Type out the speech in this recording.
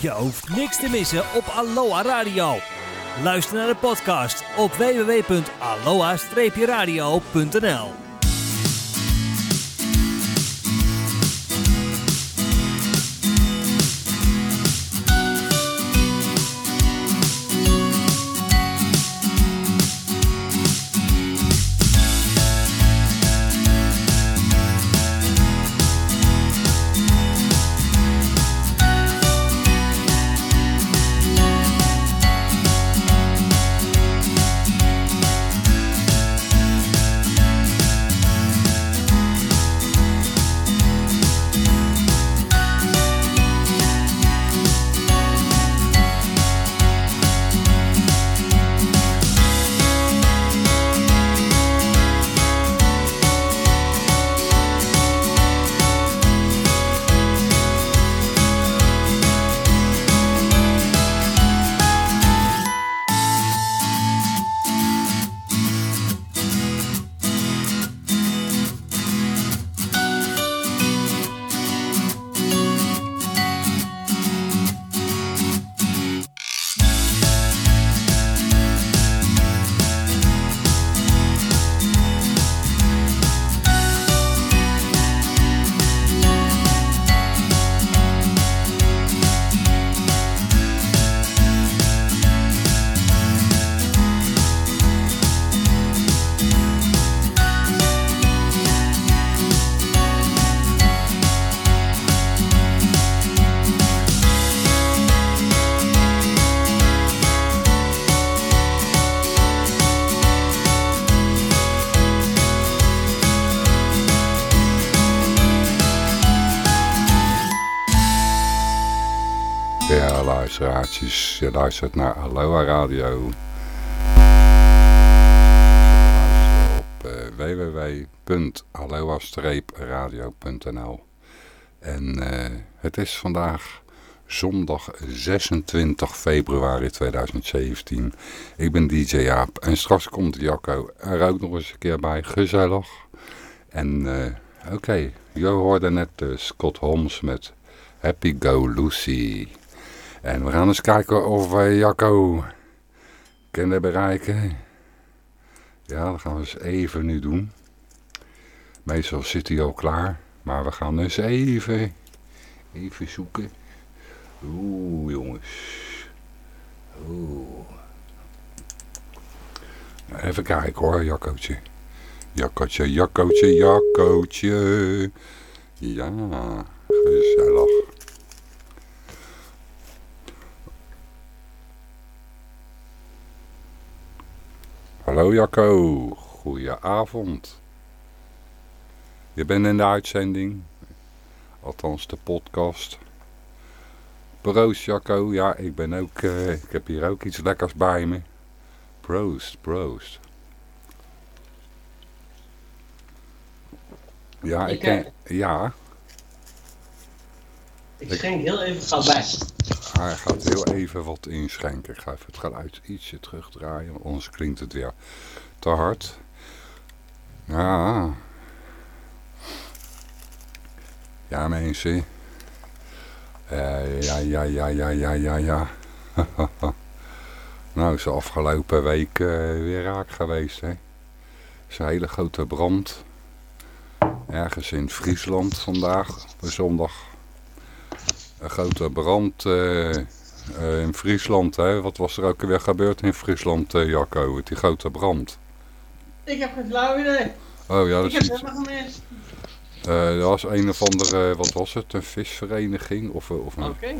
Je hoeft niks te missen op Aloha Radio. Luister naar de podcast op www.aloha-radio.nl Ja, luisteraartjes, je luistert naar Aloha Radio. Op uh, www.aloha-radio.nl En uh, het is vandaag zondag 26 februari 2017. Ik ben DJ Jaap en straks komt Jacco er ook nog eens een keer bij, gezellig. En uh, oké, je hoorde net Scott Holmes met Happy Go Lucy. En we gaan eens kijken of we Jacco kunnen bereiken. Ja, dat gaan we eens even nu doen. Meestal zit hij al klaar. Maar we gaan eens even, even zoeken. Oeh, jongens. Oeh. Even kijken hoor, Jaccootje. Jaccootje, Jaccootje, Jaccootje. Ja, gezellig. Hallo Jacco, goedenavond. Je bent in de uitzending, althans de podcast. Proost Jacco, ja ik ben ook, uh, ik heb hier ook iets lekkers bij me. Proost, proost. Ja, ik, ik ken, ja. Ik schenk heel even gauw bij. Hij gaat heel even wat inschenken. Ik ga even het geluid ietsje terugdraaien, want anders klinkt het weer te hard. Ja. Ja mensen. Uh, ja, ja, ja, ja, ja, ja, ja. nou, is de afgelopen week uh, weer raak geweest, hè. is een hele grote brand. Ergens in Friesland vandaag, op zondag een grote brand uh, uh, in Friesland. Hè? Wat was er ook weer gebeurd in Friesland, uh, Jacco? Die grote brand. Ik heb geen flauw idee. Oh ja, dat ik heb is helemaal gemist. dat was een of andere, wat was het, een visvereniging? Of, of Oké. Okay.